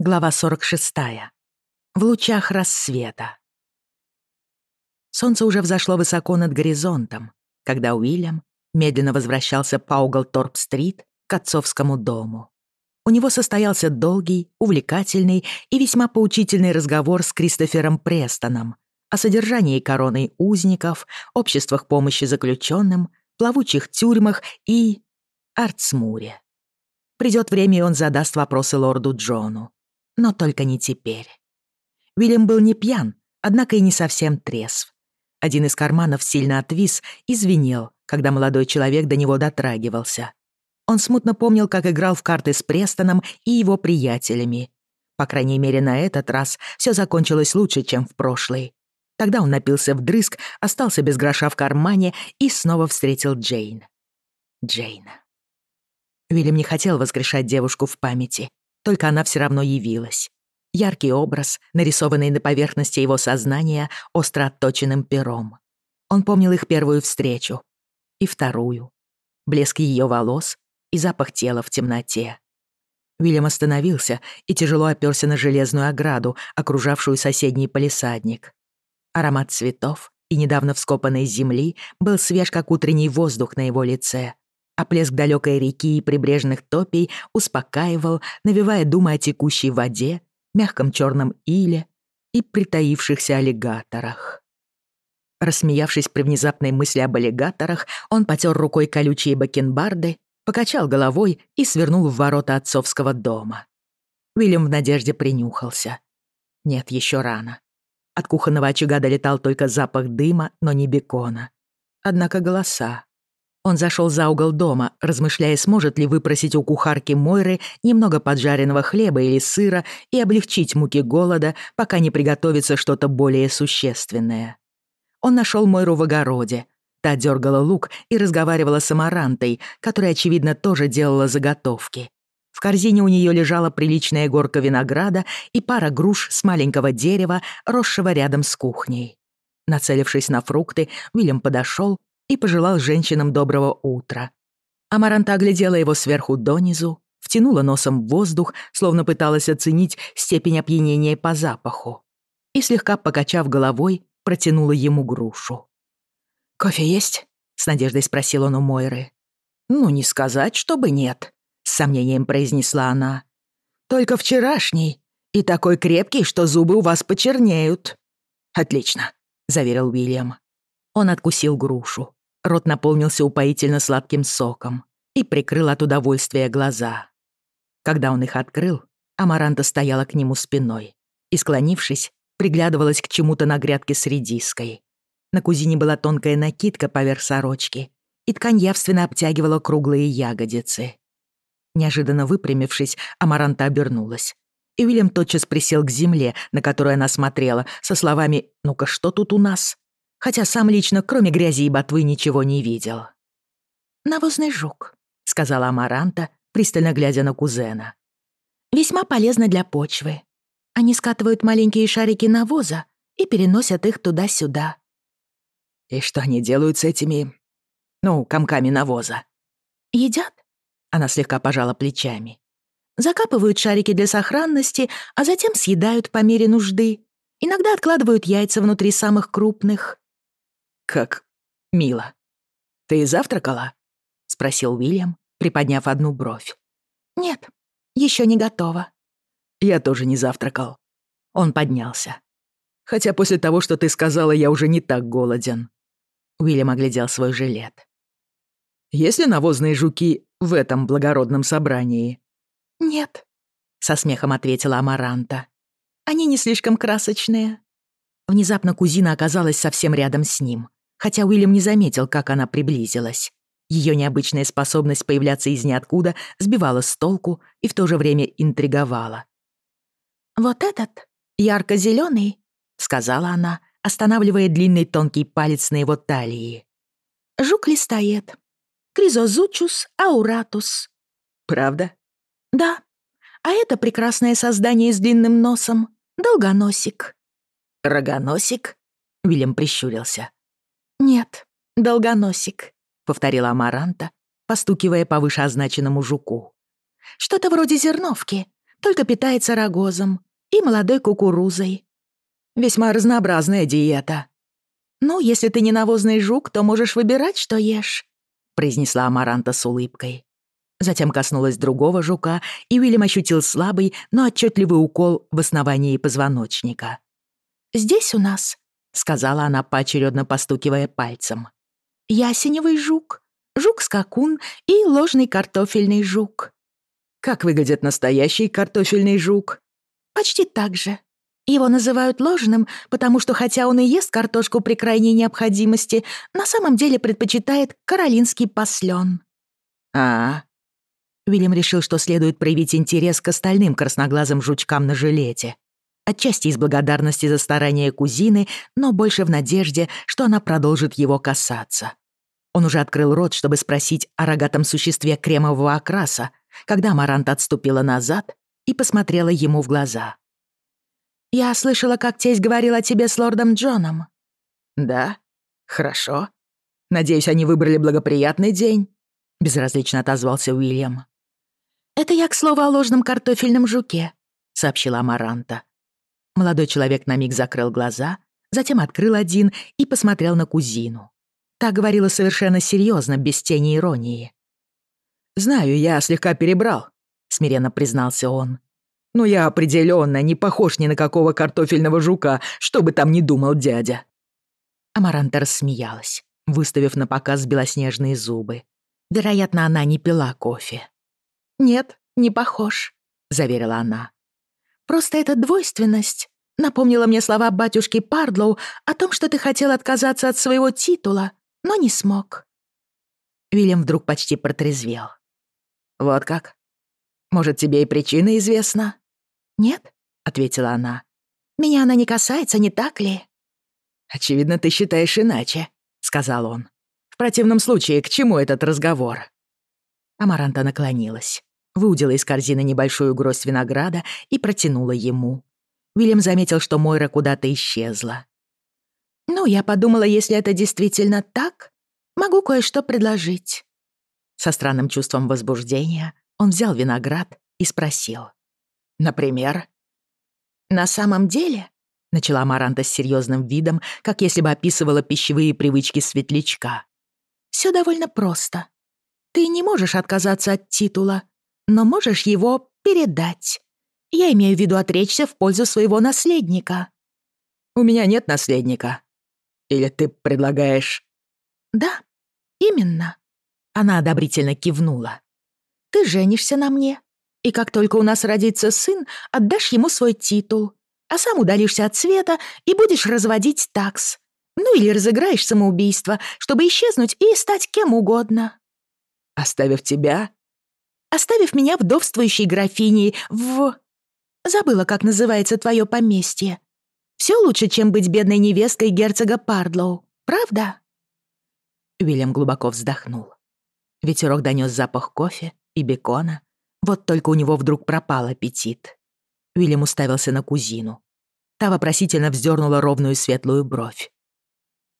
Глава 46. В лучах рассвета. Солнце уже взошло высоко над горизонтом, когда Уильям медленно возвращался по Уголторп-стрит к отцовскому дому. У него состоялся долгий, увлекательный и весьма поучительный разговор с Кристофером Престоном о содержании короны узников, обществах помощи заключенным, плавучих тюрьмах и Артсмуре. Придет время, и он задаст вопросы лорду Джону но только не теперь. Уильям был не пьян, однако и не совсем трезв. Один из карманов сильно отвис и звенел, когда молодой человек до него дотрагивался. Он смутно помнил, как играл в карты с Престоном и его приятелями. По крайней мере, на этот раз все закончилось лучше, чем в прошлый. Тогда он напился вдрызг, остался без гроша в кармане и снова встретил Джейн. Джейн. Уильям не хотел воскрешать девушку в памяти, только она все равно явилась. Яркий образ, нарисованный на поверхности его сознания остро отточенным пером. Он помнил их первую встречу и вторую. Блеск ее волос и запах тела в темноте. Уильям остановился и тяжело оперся на железную ограду, окружавшую соседний палисадник. Аромат цветов и недавно вскопанной земли был свеж, как утренний воздух на его лице а А плеск далекой реки и прибрежных топей успокаивал, навевая думы о текущей воде, мягком черном иле и притаившихся аллигаторах. Рассмеявшись при внезапной мысли об аллигаторах, он потер рукой колючие бакенбарды, покачал головой и свернул в ворота отцовского дома. Уильям в надежде принюхался. Нет, еще рано. От кухонного очага долетал только запах дыма, но не бекона. Однако голоса. Он зашел за угол дома, размышляя, сможет ли выпросить у кухарки Мойры немного поджаренного хлеба или сыра и облегчить муки голода, пока не приготовится что-то более существенное. Он нашел Мойру в огороде. Та дергала лук и разговаривала с Амарантой, которая, очевидно, тоже делала заготовки. В корзине у нее лежала приличная горка винограда и пара груш с маленького дерева, росшего рядом с кухней. Нацелившись на фрукты, Уильям подошел и пожелал женщинам доброго утра. Амаранта оглядела его сверху донизу, втянула носом в воздух, словно пыталась оценить степень опьянения по запаху, и, слегка покачав головой, протянула ему грушу. «Кофе есть?» — с надеждой спросил он у Мойры. «Ну, не сказать, чтобы нет», — с сомнением произнесла она. «Только вчерашний, и такой крепкий, что зубы у вас почернеют». «Отлично», — заверил Уильям. Он откусил грушу. Рот наполнился упоительно сладким соком и прикрыл от удовольствия глаза. Когда он их открыл, Амаранта стояла к нему спиной и, склонившись, приглядывалась к чему-то на грядке с редиской. На кузине была тонкая накидка поверх сорочки, и ткань явственно обтягивала круглые ягодицы. Неожиданно выпрямившись, Амаранта обернулась. И Уильям тотчас присел к земле, на которую она смотрела, со словами «Ну-ка, что тут у нас?» хотя сам лично, кроме грязи и ботвы, ничего не видел. «Навозный жук», — сказала Амаранта, пристально глядя на кузена. «Весьма полезно для почвы. Они скатывают маленькие шарики навоза и переносят их туда-сюда». «И что они делают с этими... ну, комками навоза?» «Едят?» — она слегка пожала плечами. «Закапывают шарики для сохранности, а затем съедают по мере нужды. Иногда откладывают яйца внутри самых крупных». «Как мило. Ты завтракала?» — спросил Уильям, приподняв одну бровь. «Нет, еще не готова». «Я тоже не завтракал». Он поднялся. «Хотя после того, что ты сказала, я уже не так голоден». Уильям оглядел свой жилет. Если навозные жуки в этом благородном собрании?» «Нет», — со смехом ответила Амаранта. «Они не слишком красочные». Внезапно кузина оказалась совсем рядом с ним — хотя Уильям не заметил, как она приблизилась. Ее необычная способность появляться из ниоткуда сбивала с толку и в то же время интриговала. «Вот этот, ярко зеленый сказала она, останавливая длинный тонкий палец на его талии. «Жук листает. Кризозучус ауратус». «Правда?» «Да. А это прекрасное создание с длинным носом. Долгоносик». «Рогоносик?» — Уильям прищурился. «Нет, долгоносик», — повторила Амаранта, постукивая по вышеозначенному жуку. «Что-то вроде зерновки, только питается рогозом и молодой кукурузой. Весьма разнообразная диета. Ну, если ты не навозный жук, то можешь выбирать, что ешь», — произнесла Амаранта с улыбкой. Затем коснулась другого жука, и Уильям ощутил слабый, но отчетливый укол в основании позвоночника. «Здесь у нас сказала она, поочередно постукивая пальцем. «Ясеневый жук, жук-скакун и ложный картофельный жук». «Как выглядит настоящий картофельный жук?» «Почти так же. Его называют ложным, потому что хотя он и ест картошку при крайней необходимости, на самом деле предпочитает каролинский послен». «А, Уильям решил, что следует проявить интерес к остальным красноглазым жучкам на жилете. Отчасти из благодарности за старания кузины, но больше в надежде, что она продолжит его касаться. Он уже открыл рот, чтобы спросить о рогатом существе кремового окраса, когда Марант отступила назад и посмотрела ему в глаза. «Я слышала, как тесть говорил о тебе с лордом Джоном». «Да? Хорошо. Надеюсь, они выбрали благоприятный день?» — безразлично отозвался Уильям. «Это я, к слову, о ложном картофельном жуке», — сообщила Амаранта. Молодой человек на миг закрыл глаза, затем открыл один и посмотрел на кузину. Та говорила совершенно серьезно, без тени иронии. «Знаю, я слегка перебрал», — смиренно признался он. «Но я определенно не похож ни на какого картофельного жука, что бы там ни думал дядя». Амаранта рассмеялась, выставив на показ белоснежные зубы. Вероятно, она не пила кофе. «Нет, не похож», — заверила она. «Просто эта двойственность напомнила мне слова батюшки Пардлоу о том, что ты хотел отказаться от своего титула, но не смог». Вильям вдруг почти протрезвел. «Вот как? Может, тебе и причина известна?» «Нет», — ответила она. «Меня она не касается, не так ли?» «Очевидно, ты Выудила из корзины небольшую гроздь винограда и протянула ему. Вильям заметил, что Мойра куда-то исчезла. «Ну, я подумала, если это действительно так, могу кое-что предложить». Со странным чувством возбуждения он взял виноград и спросил. «Например?» «На самом деле», — начала Маранта с серьезным видом, как если бы описывала пищевые привычки светлячка, «все довольно просто. Ты не можешь отказаться от титула, но можешь его передать. Я имею в виду отречься в пользу своего наследника». «У меня нет наследника. Или ты предлагаешь...» «Да, именно». Она одобрительно кивнула. «Ты женишься на мне, и как только у нас родится сын, отдашь ему свой титул, а сам удалишься от света и будешь разводить такс. Ну или разыграешь самоубийство, чтобы исчезнуть и стать кем угодно». «Оставив тебя оставив меня вдовствующей графиней в... Забыла, как называется твое поместье. Все лучше, чем быть бедной невесткой герцога Пардлоу, правда?» Уильям глубоко вздохнул. Ветерок донес запах кофе и бекона. Вот только у него вдруг пропал аппетит. Уильям уставился на кузину. Та вопросительно вздернула ровную светлую бровь.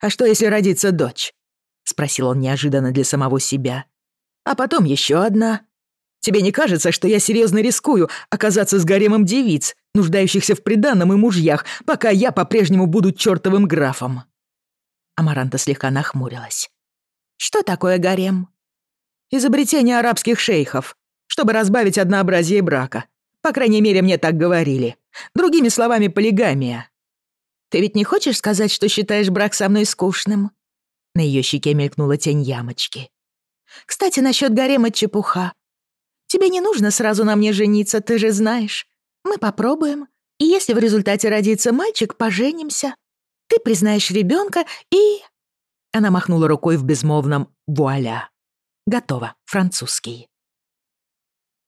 «А что, если родится дочь?» — спросил он неожиданно для самого себя. «А потом еще одна. Тебе не кажется, что я серьезно рискую оказаться с гаремом девиц, нуждающихся в приданном и мужьях, пока я по-прежнему буду чертовым графом?» Амаранта слегка нахмурилась. «Что такое гарем?» «Изобретение арабских шейхов, чтобы разбавить однообразие брака. По крайней мере, мне так говорили. Другими словами, полигамия». «Ты ведь не хочешь сказать, что считаешь брак со мной скучным?» На ее щеке мелькнула тень ямочки. «Кстати, насчет гарема чепуха. Тебе не нужно сразу на мне жениться, ты же знаешь. Мы попробуем. И если в результате родится мальчик, поженимся. Ты признаешь ребенка и...» Она махнула рукой в безмолвном «вуаля». «Готово, французский».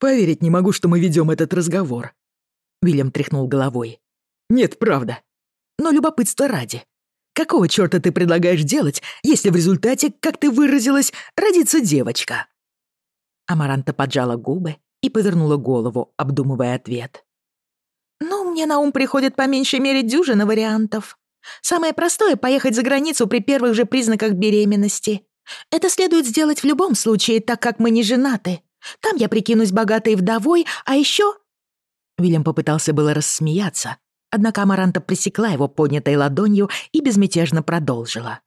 «Поверить не могу, что мы ведем этот разговор», — Вильям тряхнул головой. «Нет, правда. Но любопытство ради. Какого чёрта ты предлагаешь делать, если в результате, как ты выразилась, родится девочка?» Амаранта поджала губы и повернула голову, обдумывая ответ. «Ну, мне на ум приходит по меньшей мере дюжина вариантов. Самое простое — поехать за границу при первых же признаках беременности. Это следует сделать в любом случае, так как мы не женаты. Там я прикинусь богатой вдовой, а еще...» Уильям попытался было рассмеяться, однако Амаранта пресекла его поднятой ладонью и безмятежно продолжила.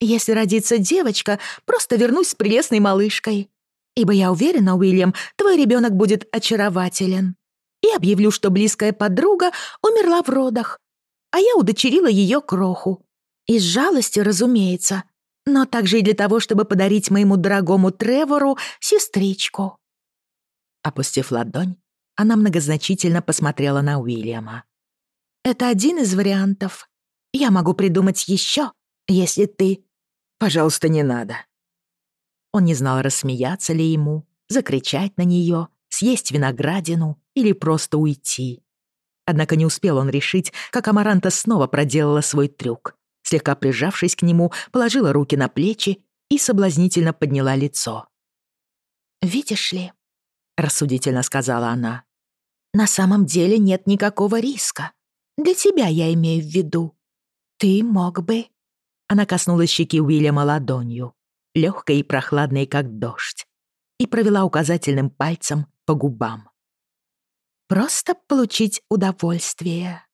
«Если родится девочка, просто вернусь с прелестной малышкой. Ибо я уверена, Уильям, твой ребенок будет очарователен. И объявлю, что близкая подруга умерла в родах, а я удочерила ее кроху. Из жалости, разумеется, но также и для того, чтобы подарить моему дорогому Тревору сестричку». Опустив ладонь, она многозначительно посмотрела на Уильяма. «Это один из вариантов. Я могу придумать еще, если ты...» «Пожалуйста, не надо», Он не знал, рассмеяться ли ему, закричать на нее, съесть виноградину или просто уйти. Однако не успел он решить, как Амаранта снова проделала свой трюк. Слегка прижавшись к нему, положила руки на плечи и соблазнительно подняла лицо. «Видишь ли», — рассудительно сказала она, на самом деле нет никакого риска. Для тебя я имею в виду. Ты мог бы...» Она коснулась щеки Уильяма ладонью, легкой и прохладной, как дождь, и провела указательным пальцем по губам. «Просто получить удовольствие».